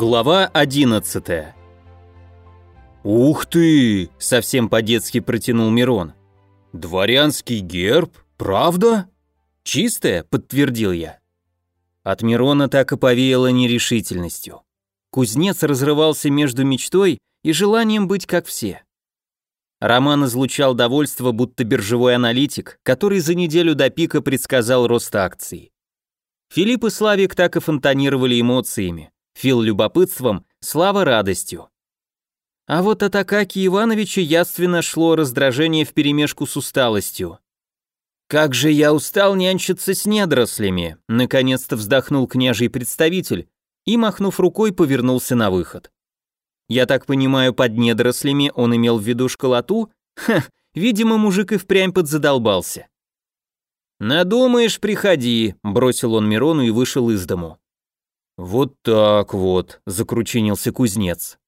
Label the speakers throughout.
Speaker 1: Глава 11 «Ух ты!» — совсем по-детски протянул Мирон. «Дворянский герб? Правда?» «Чистое?» — подтвердил я. От Мирона так и повеяло нерешительностью. Кузнец разрывался между мечтой и желанием быть как все. Роман излучал довольство, будто биржевой аналитик, который за неделю до пика предсказал рост акций. Филипп и Славик так и фонтанировали эмоциями. Фил любопытством, Слава радостью. А вот от Акаки Ивановича яственно шло раздражение вперемешку с усталостью. «Как же я устал нянчиться с недорослями!» Наконец-то вздохнул княжий представитель и, махнув рукой, повернулся на выход. Я так понимаю, под недорослями он имел в виду школоту? Ха, видимо, мужик и впрямь подзадолбался. «Надумаешь, приходи», — бросил он Мирону и вышел из дому. «Вот так вот», — закручинился кузнец.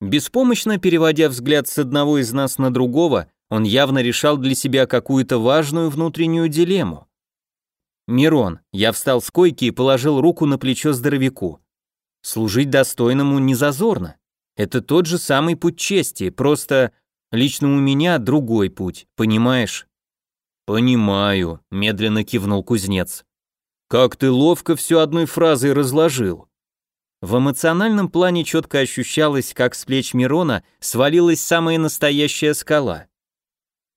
Speaker 1: Беспомощно переводя взгляд с одного из нас на другого, он явно решал для себя какую-то важную внутреннюю дилемму. «Мирон», я встал с койки и положил руку на плечо здоровяку. «Служить достойному не зазорно. Это тот же самый путь чести, просто лично у меня другой путь, понимаешь?» «Понимаю», — медленно кивнул кузнец. «Как ты ловко все одной фразой разложил». В эмоциональном плане четко ощущалось, как с плеч Мирона свалилась самая настоящая скала.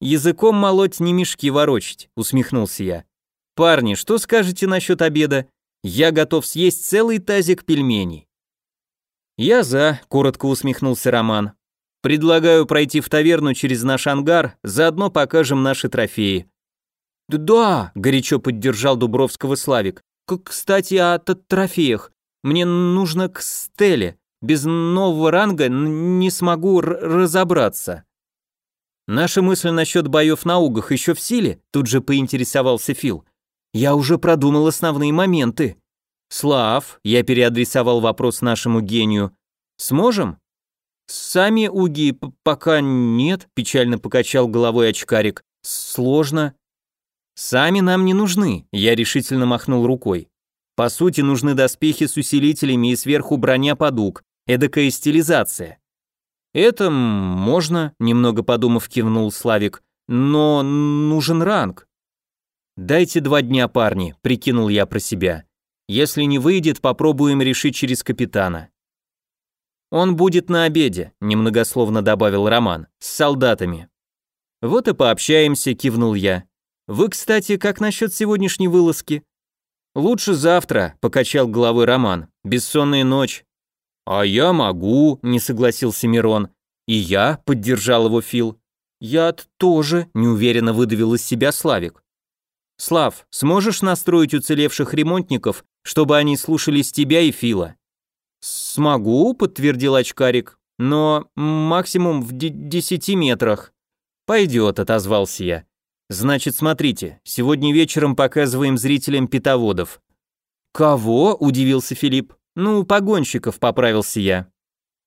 Speaker 1: «Языком молоть не мешки ворочить», — усмехнулся я. «Парни, что скажете насчет обеда? Я готов съесть целый тазик пельменей». «Я за», — коротко усмехнулся Роман. «Предлагаю пройти в таверну через наш ангар, заодно покажем наши трофеи. «Да», — горячо поддержал Дубровского Славик. «Кстати, о трофеях. Мне нужно к Стеле. Без нового ранга не смогу разобраться». «Наша мысль насчет боев на угах еще в силе?» Тут же поинтересовался Фил. «Я уже продумал основные моменты». «Слав», — я переадресовал вопрос нашему гению. «Сможем?» «Сами уги пока нет», — печально покачал головой очкарик. «Сложно. «Сами нам не нужны», — я решительно махнул рукой. «По сути, нужны доспехи с усилителями и сверху броня подуг, эдакая стилизация». «Это можно», — немного подумав, кивнул Славик, «но нужен ранг». «Дайте два дня, парни», — прикинул я про себя. «Если не выйдет, попробуем решить через капитана». «Он будет на обеде», — немногословно добавил Роман, — «с солдатами». «Вот и пообщаемся», — кивнул я. Вы, кстати, как насчет сегодняшней вылазки? Лучше завтра, покачал головой Роман. Бессонная ночь. А я могу, не согласился Мирон. И я, поддержал его Фил. Я тоже, неуверенно выдавил из себя Славик. Слав, сможешь настроить уцелевших ремонтников, чтобы они слушались тебя и Фила? Смогу, подтвердил очкарик, но максимум в десяти метрах. Пойдет, отозвался я. Значит, смотрите, сегодня вечером показываем зрителям питоводов. Кого? удивился Филипп. Ну, погонщиков, поправился я.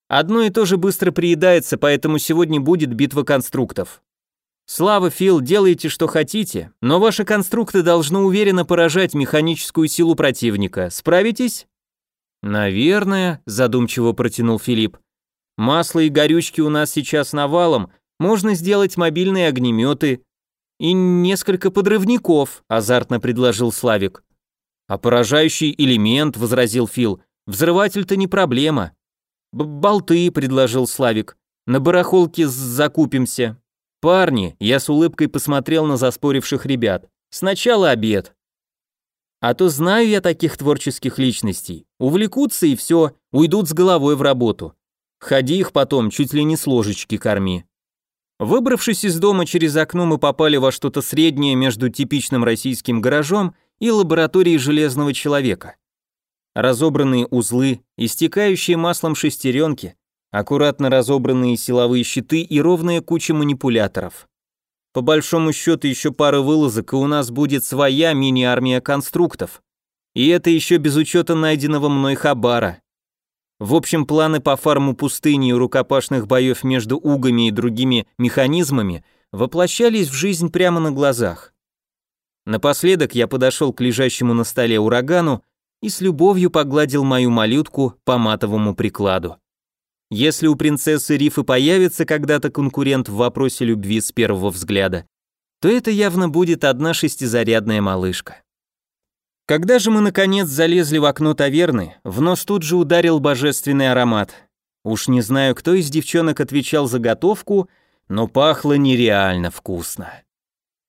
Speaker 1: Одно и то же быстро приедается, поэтому сегодня будет битва конструктов. Слава, Фил, делайте что хотите, но ваши конструкты должны уверенно поражать механическую силу противника. Справитесь? Наверное, задумчиво протянул Филипп. Масло и горючки у нас сейчас навалом, можно сделать мобильные огнеметы, «И несколько подрывников», – азартно предложил Славик. «А поражающий элемент», – возразил Фил. «Взрыватель-то не проблема». Б «Болты», – предложил Славик. «На барахолке закупимся». «Парни», – я с улыбкой посмотрел на заспоривших ребят. «Сначала обед». А то знаю я таких творческих личностей. Увлекутся и все, уйдут с головой в работу. Ходи их потом, чуть ли не с ложечки корми. Выбравшись из дома через окно, мы попали во что-то среднее между типичным российским гаражом и лабораторией железного человека. Разобранные узлы, истекающие маслом шестеренки, аккуратно разобранные силовые щиты и ровная куча манипуляторов. По большому счету еще пара вылазок, и у нас будет своя мини-армия конструктов. И это еще без учета найденного мной хабара. В общем, планы по фарму пустыни и рукопашных боев между угами и другими механизмами воплощались в жизнь прямо на глазах. Напоследок я подошел к лежащему на столе урагану и с любовью погладил мою малютку по матовому прикладу. Если у принцессы Рифы появится когда-то конкурент в вопросе любви с первого взгляда, то это явно будет одна шестизарядная малышка. Когда же мы наконец залезли в окно таверны, в нос тут же ударил божественный аромат. Уж не знаю, кто из девчонок отвечал за готовку, но пахло нереально вкусно.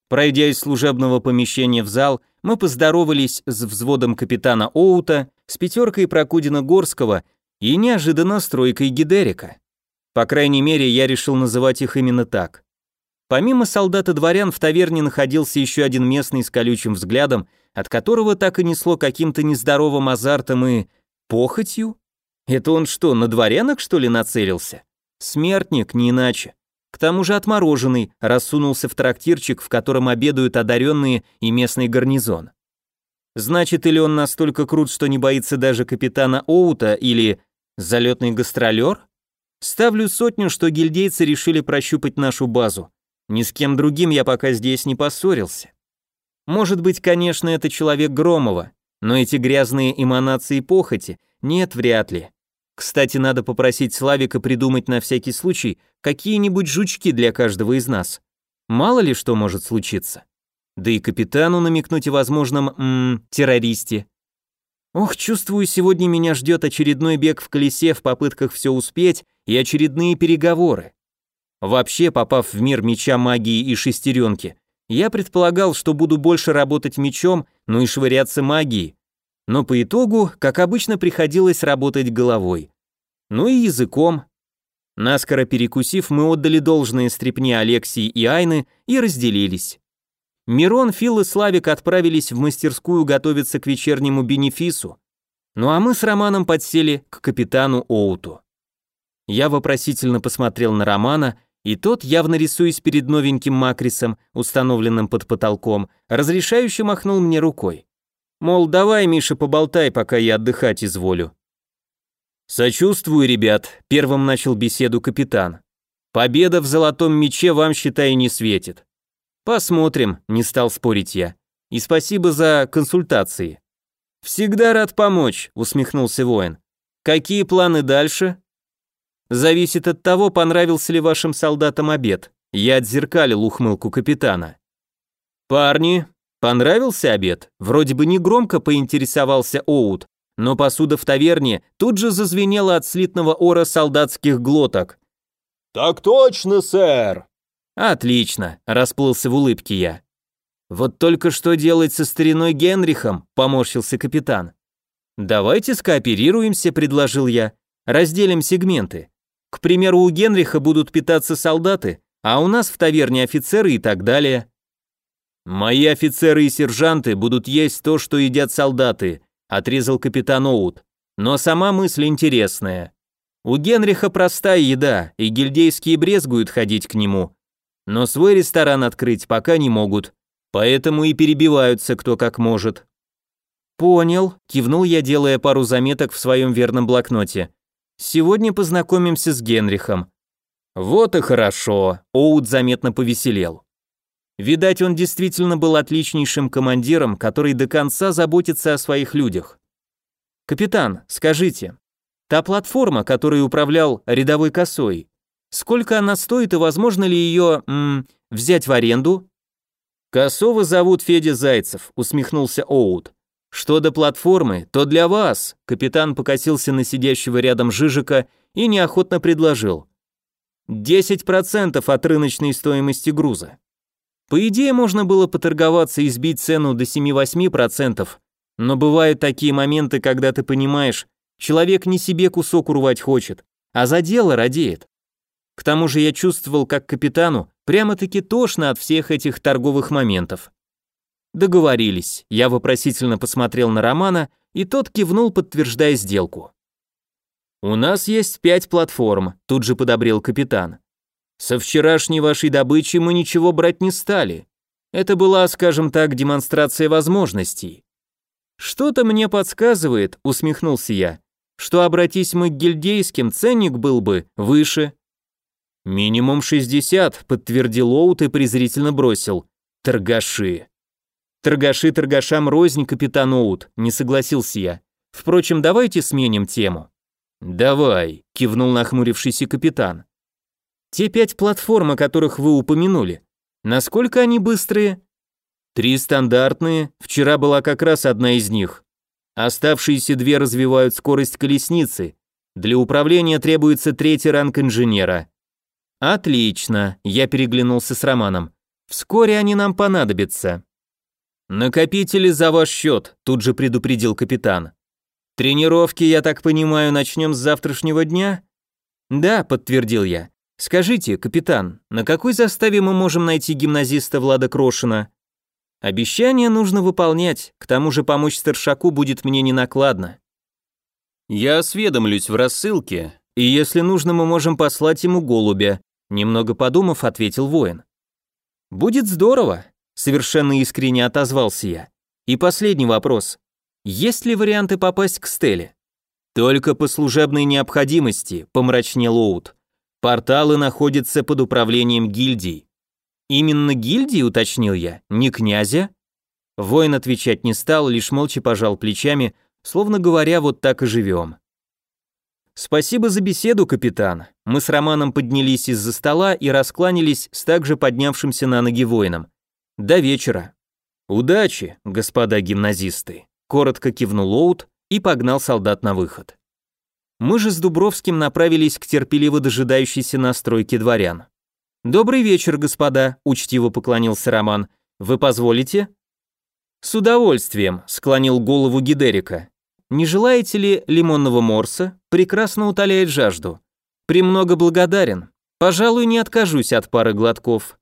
Speaker 1: Пройдя из служебного помещения в зал, мы поздоровались с взводом капитана Оута, с пятеркой Прокудина Горского и неожиданно стройкой Гидерика. По крайней мере, я решил называть их именно так. Помимо солдат и дворян в таверне находился еще один местный с колючим взглядом, от которого так и несло каким-то нездоровым азартом и... похотью? Это он что, на дворянок, что ли, нацелился? Смертник, не иначе. К тому же отмороженный, рассунулся в трактирчик, в котором обедают одаренные и местный гарнизон. Значит, или он настолько крут, что не боится даже капитана Оута, или залетный гастролер? Ставлю сотню, что гильдейцы решили прощупать нашу базу. Ни с кем другим я пока здесь не поссорился. Может быть, конечно, это человек Громова, но эти грязные эманации похоти нет, вряд ли. Кстати, надо попросить Славика придумать на всякий случай какие-нибудь жучки для каждого из нас. Мало ли что может случиться. Да и капитану намекнуть о возможном, м террористе. Ох, чувствую, сегодня меня ждет очередной бег в колесе в попытках все успеть и очередные переговоры. Вообще, попав в мир меча магии и шестеренки, я предполагал, что буду больше работать мечом, ну и швыряться магией. Но по итогу, как обычно, приходилось работать головой. Ну и языком. Наскоро перекусив, мы отдали должное стрепне Алексии и Айны и разделились. Мирон, Фил и Славик отправились в мастерскую готовиться к вечернему бенефису. Ну а мы с Романом подсели к капитану Оуту. Я вопросительно посмотрел на Романа, и тот, явно рисуясь перед новеньким макрисом, установленным под потолком, разрешающе махнул мне рукой. Мол, давай, Миша, поболтай, пока я отдыхать изволю. Сочувствую, ребят, первым начал беседу капитан. Победа в золотом мече вам, считай, не светит. Посмотрим, не стал спорить я. И спасибо за консультации. Всегда рад помочь, усмехнулся воин. Какие планы дальше? Зависит от того, понравился ли вашим солдатам обед. Я отзеркалил ухмылку капитана. Парни, понравился обед? Вроде бы не громко поинтересовался Оут, но посуда в таверне тут же зазвенела от слитного ора солдатских глоток. «Так точно, сэр!» «Отлично», — расплылся в улыбке я. «Вот только что делать со стариной Генрихом?» — поморщился капитан. «Давайте скооперируемся», — предложил я. «Разделим сегменты. К примеру, у Генриха будут питаться солдаты, а у нас в таверне офицеры и так далее. Мои офицеры и сержанты будут есть то, что едят солдаты, отрезал капитан Оут. Но сама мысль интересная. У Генриха простая еда, и гильдейские брезгуют ходить к нему. Но свой ресторан открыть пока не могут, поэтому и перебиваются кто как может. Понял, кивнул я, делая пару заметок в своем верном блокноте. Сегодня познакомимся с Генрихом. Вот и хорошо, Оут заметно повеселел. Видать, он действительно был отличнейшим командиром, который до конца заботится о своих людях. Капитан, скажите, та платформа, которой управлял рядовой косой, сколько она стоит и возможно ли ее м, взять в аренду? Косова зовут Федя Зайцев, усмехнулся Оут. Что до платформы, то для вас, капитан покосился на сидящего рядом Жижика и неохотно предложил. 10% от рыночной стоимости груза. По идее, можно было поторговаться и сбить цену до 7-8%, но бывают такие моменты, когда ты понимаешь, человек не себе кусок урвать хочет, а за дело радеет. К тому же я чувствовал, как капитану прямо-таки тошно от всех этих торговых моментов. Договорились. Я вопросительно посмотрел на Романа, и тот кивнул, подтверждая сделку. У нас есть пять платформ, тут же подобрел капитан. Со вчерашней вашей добычи мы ничего брать не стали. Это была, скажем так, демонстрация возможностей. Что-то мне подсказывает, усмехнулся я, что обратись мы к гильдейским, ценник был бы выше. Минимум 60, подтвердил Оут и презрительно бросил. Торгаши. Торгаши торгашам рознь, капитан Оут, не согласился я. Впрочем, давайте сменим тему. Давай, кивнул нахмурившийся капитан. Те пять платформ, о которых вы упомянули, насколько они быстрые? Три стандартные, вчера была как раз одна из них. Оставшиеся две развивают скорость колесницы. Для управления требуется третий ранг инженера. Отлично, я переглянулся с Романом. Вскоре они нам понадобятся. Накопители за ваш счет, тут же предупредил капитан. Тренировки, я так понимаю, начнем с завтрашнего дня? Да, подтвердил я. Скажите, капитан, на какой заставе мы можем найти гимназиста Влада Крошина? Обещание нужно выполнять, к тому же помочь старшаку будет мне не накладно. Я осведомлюсь в рассылке, и если нужно, мы можем послать ему голубя, немного подумав, ответил воин. Будет здорово, совершенно искренне отозвался я. И последний вопрос. Есть ли варианты попасть к Стелле? Только по служебной необходимости, помрачнел Оут. Порталы находятся под управлением гильдий. Именно гильдии, уточнил я, не князя? Воин отвечать не стал, лишь молча пожал плечами, словно говоря, вот так и живем. Спасибо за беседу, капитан. Мы с Романом поднялись из-за стола и раскланялись с также поднявшимся на ноги воином. До вечера. Удачи, господа гимназисты. Коротко кивнул Оут и погнал солдат на выход. Мы же с Дубровским направились к терпеливо дожидающейся настройке дворян. «Добрый вечер, господа», — учтиво поклонился Роман. «Вы позволите?» «С удовольствием», — склонил голову Гидерика. «Не желаете ли лимонного морса? Прекрасно утоляет жажду. Премного благодарен. Пожалуй, не откажусь от пары глотков».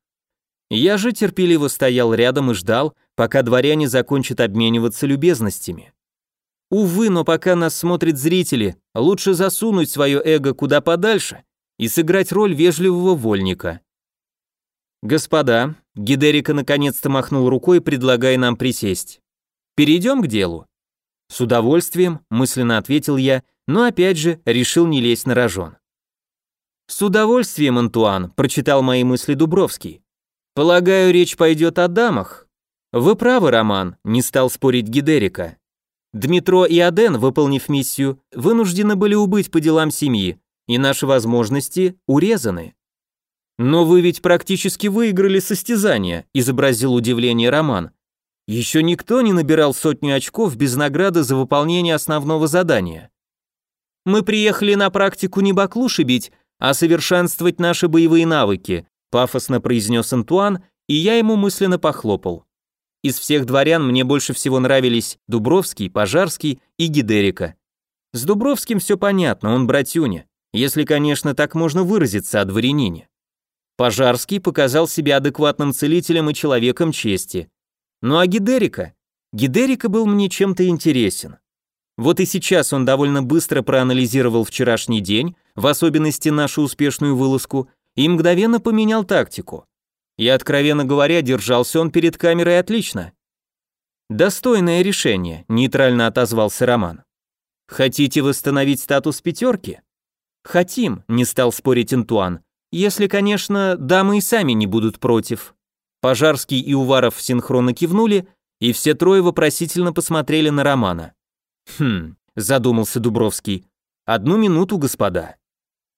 Speaker 1: Я же терпеливо стоял рядом и ждал, пока дворяне закончат обмениваться любезностями. Увы, но пока нас смотрят зрители, лучше засунуть свое эго куда подальше и сыграть роль вежливого вольника. Господа, Гидерика наконец-то махнул рукой, предлагая нам присесть. Перейдем к делу. С удовольствием, мысленно ответил я, но опять же решил не лезть на рожон. С удовольствием, Антуан, прочитал мои мысли Дубровский. Полагаю, речь пойдет о дамах. Вы правы, Роман, не стал спорить Гидерика. Дмитро и Аден, выполнив миссию, вынуждены были убыть по делам семьи, и наши возможности урезаны. Но вы ведь практически выиграли состязание, изобразил удивление Роман. Еще никто не набирал сотню очков без награды за выполнение основного задания. Мы приехали на практику не баклуши бить, а совершенствовать наши боевые навыки, пафосно произнес Антуан, и я ему мысленно похлопал. Из всех дворян мне больше всего нравились Дубровский, Пожарский и Гидерика. С Дубровским все понятно, он братюня, если, конечно, так можно выразиться о дворянине. Пожарский показал себя адекватным целителем и человеком чести. Ну а Гидерика? Гидерика был мне чем-то интересен. Вот и сейчас он довольно быстро проанализировал вчерашний день, в особенности нашу успешную вылазку, и мгновенно поменял тактику. И, откровенно говоря, держался он перед камерой отлично. «Достойное решение», — нейтрально отозвался Роман. «Хотите восстановить статус пятерки?» «Хотим», — не стал спорить Антуан. «Если, конечно, дамы и сами не будут против». Пожарский и Уваров синхронно кивнули, и все трое вопросительно посмотрели на Романа. «Хм», — задумался Дубровский. «Одну минуту, господа».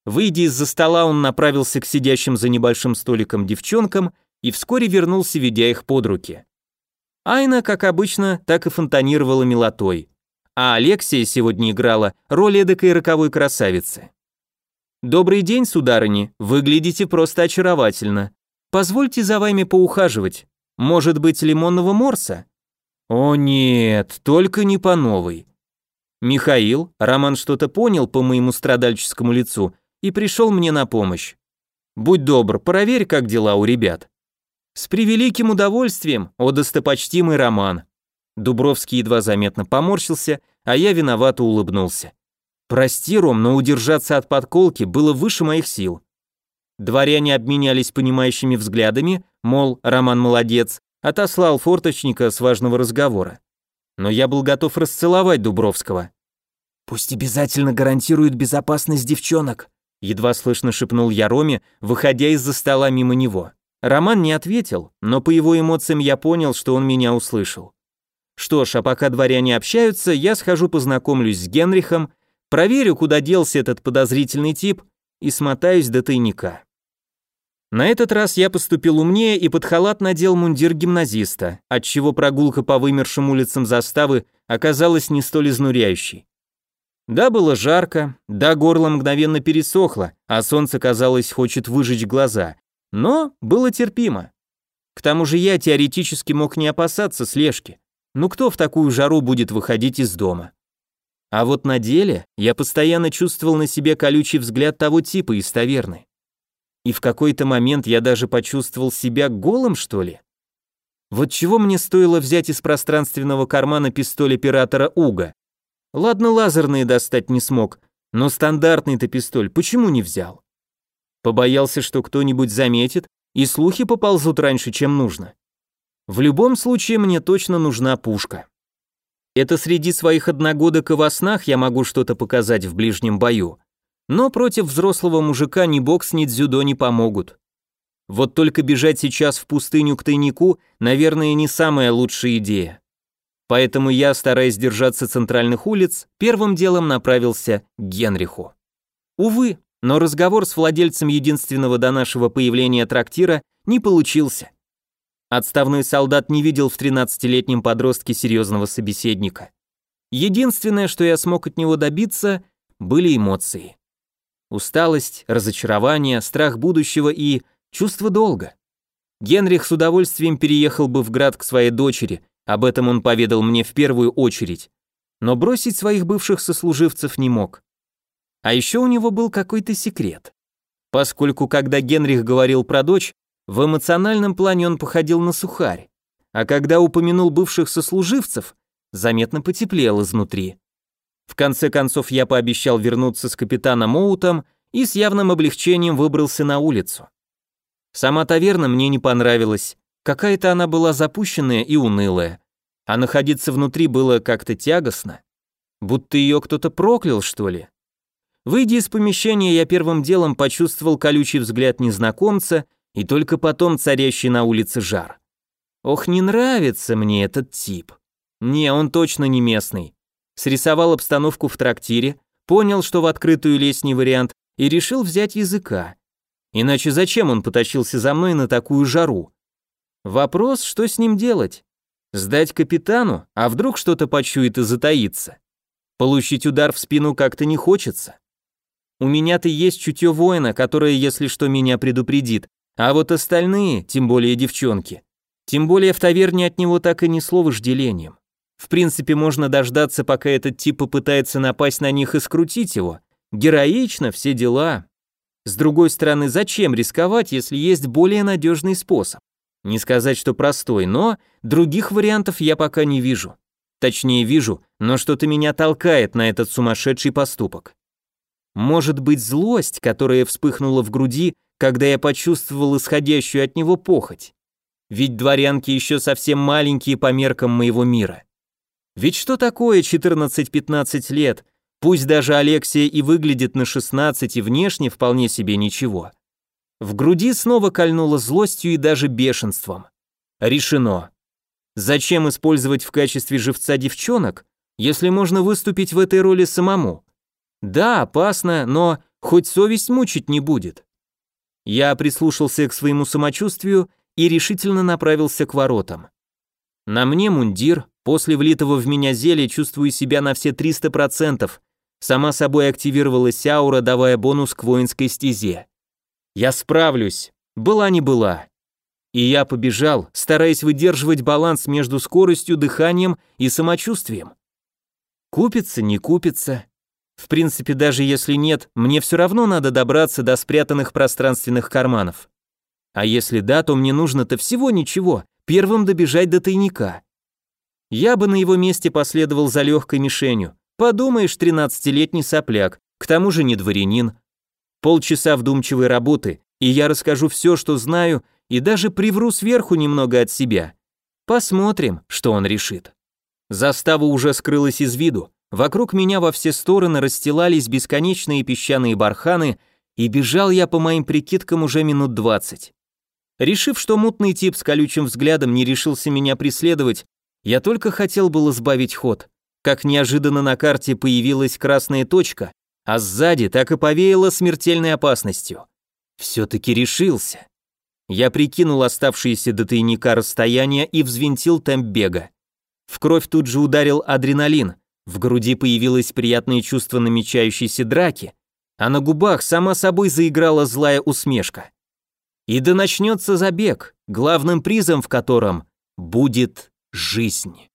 Speaker 1: Выйдя из-за стола, он направился к сидящим за небольшим столиком девчонкам и вскоре вернулся, ведя их под руки. Айна, как обычно, так и фонтанировала милотой, а Алексия сегодня играла роль эдакой роковой красавицы. «Добрый день, сударыни, выглядите просто очаровательно. Позвольте за вами поухаживать. Может быть, лимонного морса?» «О нет, только не по новой». Михаил, Роман что-то понял по моему страдальческому лицу и пришел мне на помощь. Будь добр, проверь, как дела у ребят. С превеликим удовольствием, о достопочтимый Роман. Дубровский едва заметно поморщился, а я виновато улыбнулся. Прости, Ром, но удержаться от подколки было выше моих сил. Дворяне обменялись понимающими взглядами, мол, Роман молодец, отослал форточника с важного разговора. Но я был готов расцеловать Дубровского. «Пусть обязательно гарантирует безопасность девчонок», едва слышно шепнул я Роме, выходя из-за стола мимо него. Роман не ответил, но по его эмоциям я понял, что он меня услышал. Что ж, а пока дворяне общаются, я схожу познакомлюсь с Генрихом, проверю, куда делся этот подозрительный тип, и смотаюсь до тайника. На этот раз я поступил умнее и под халат надел мундир гимназиста, отчего прогулка по вымершим улицам заставы оказалась не столь изнуряющей. Да, было жарко, да, горло мгновенно пересохло, а солнце, казалось, хочет выжечь глаза, но было терпимо. К тому же я теоретически мог не опасаться слежки. Ну кто в такую жару будет выходить из дома? А вот на деле я постоянно чувствовал на себе колючий взгляд того типа из таверны. И в какой-то момент я даже почувствовал себя голым, что ли. Вот чего мне стоило взять из пространственного кармана пистоль оператора Уга? Ладно, лазерные достать не смог, но стандартный-то пистоль почему не взял? Побоялся, что кто-нибудь заметит, и слухи поползут раньше, чем нужно. В любом случае мне точно нужна пушка. Это среди своих одногодок и во снах я могу что-то показать в ближнем бою. Но против взрослого мужика ни бокс, ни дзюдо не помогут. Вот только бежать сейчас в пустыню к тайнику, наверное, не самая лучшая идея. Поэтому я, стараясь держаться центральных улиц, первым делом направился к Генриху. Увы, но разговор с владельцем единственного до нашего появления трактира не получился. Отставной солдат не видел в 13-летнем подростке серьезного собеседника. Единственное, что я смог от него добиться, были эмоции. Усталость, разочарование, страх будущего и чувство долга. Генрих с удовольствием переехал бы в град к своей дочери, об этом он поведал мне в первую очередь, но бросить своих бывших сослуживцев не мог. А еще у него был какой-то секрет. Поскольку когда Генрих говорил про дочь, в эмоциональном плане он походил на сухарь, а когда упомянул бывших сослуживцев, заметно потеплел изнутри. В конце концов я пообещал вернуться с капитаном Моутом и с явным облегчением выбрался на улицу. Сама таверна мне не понравилась, какая-то она была запущенная и унылая, а находиться внутри было как-то тягостно, будто ее кто-то проклял, что ли. Выйдя из помещения, я первым делом почувствовал колючий взгляд незнакомца и только потом царящий на улице жар. Ох, не нравится мне этот тип. Не, он точно не местный. Срисовал обстановку в трактире, понял, что в открытую лезть не вариант, и решил взять языка. Иначе зачем он потащился за мной на такую жару? Вопрос, что с ним делать? Сдать капитану, а вдруг что-то почует и затаится? Получить удар в спину как-то не хочется. У меня-то есть чутье воина, которое, если что, меня предупредит, а вот остальные, тем более девчонки, тем более в таверне от него так и ни слова вожделением. В принципе, можно дождаться, пока этот тип попытается напасть на них и скрутить его. Героично, все дела. С другой стороны, зачем рисковать, если есть более надежный способ? Не сказать, что простой, но других вариантов я пока не вижу. Точнее, вижу, но что-то меня толкает на этот сумасшедший поступок. Может быть, злость, которая вспыхнула в груди, когда я почувствовал исходящую от него похоть. Ведь дворянки еще совсем маленькие по меркам моего мира. Ведь что такое 14-15 лет, пусть даже Алексия и выглядит на 16 и внешне вполне себе ничего. В груди снова кольнуло злостью и даже бешенством. Решено. Зачем использовать в качестве живца девчонок, если можно выступить в этой роли самому? Да, опасно, но хоть совесть мучить не будет. Я прислушался к своему самочувствию и решительно направился к воротам. На мне мундир, после влитого в меня зелья чувствую себя на все 300%. Сама собой активировалась аура, давая бонус к воинской стезе. Я справлюсь, была не была. И я побежал, стараясь выдерживать баланс между скоростью, дыханием и самочувствием. Купится, не купится, в принципе, даже если нет, мне все равно надо добраться до спрятанных пространственных карманов. А если да, то мне нужно-то всего ничего, первым добежать до тайника. Я бы на его месте последовал за легкой мишенью. Подумаешь, тринадцатилетний сопляк, к тому же не дворянин. Полчаса вдумчивой работы, и я расскажу все, что знаю, и даже привру сверху немного от себя. Посмотрим, что он решит. Застава уже скрылась из виду, Вокруг меня во все стороны расстилались бесконечные песчаные барханы, и бежал я по моим прикидкам уже минут двадцать. Решив, что мутный тип с колючим взглядом не решился меня преследовать, я только хотел было сбавить ход, как неожиданно на карте появилась красная точка, а сзади так и повеяло смертельной опасностью. Все-таки решился. Я прикинул оставшиеся до тайника расстояние и взвинтил темп бега. В кровь тут же ударил адреналин, в груди появилось приятное чувство намечающейся драки, а на губах сама собой заиграла злая усмешка. И да начнется забег, главным призом в котором будет жизнь.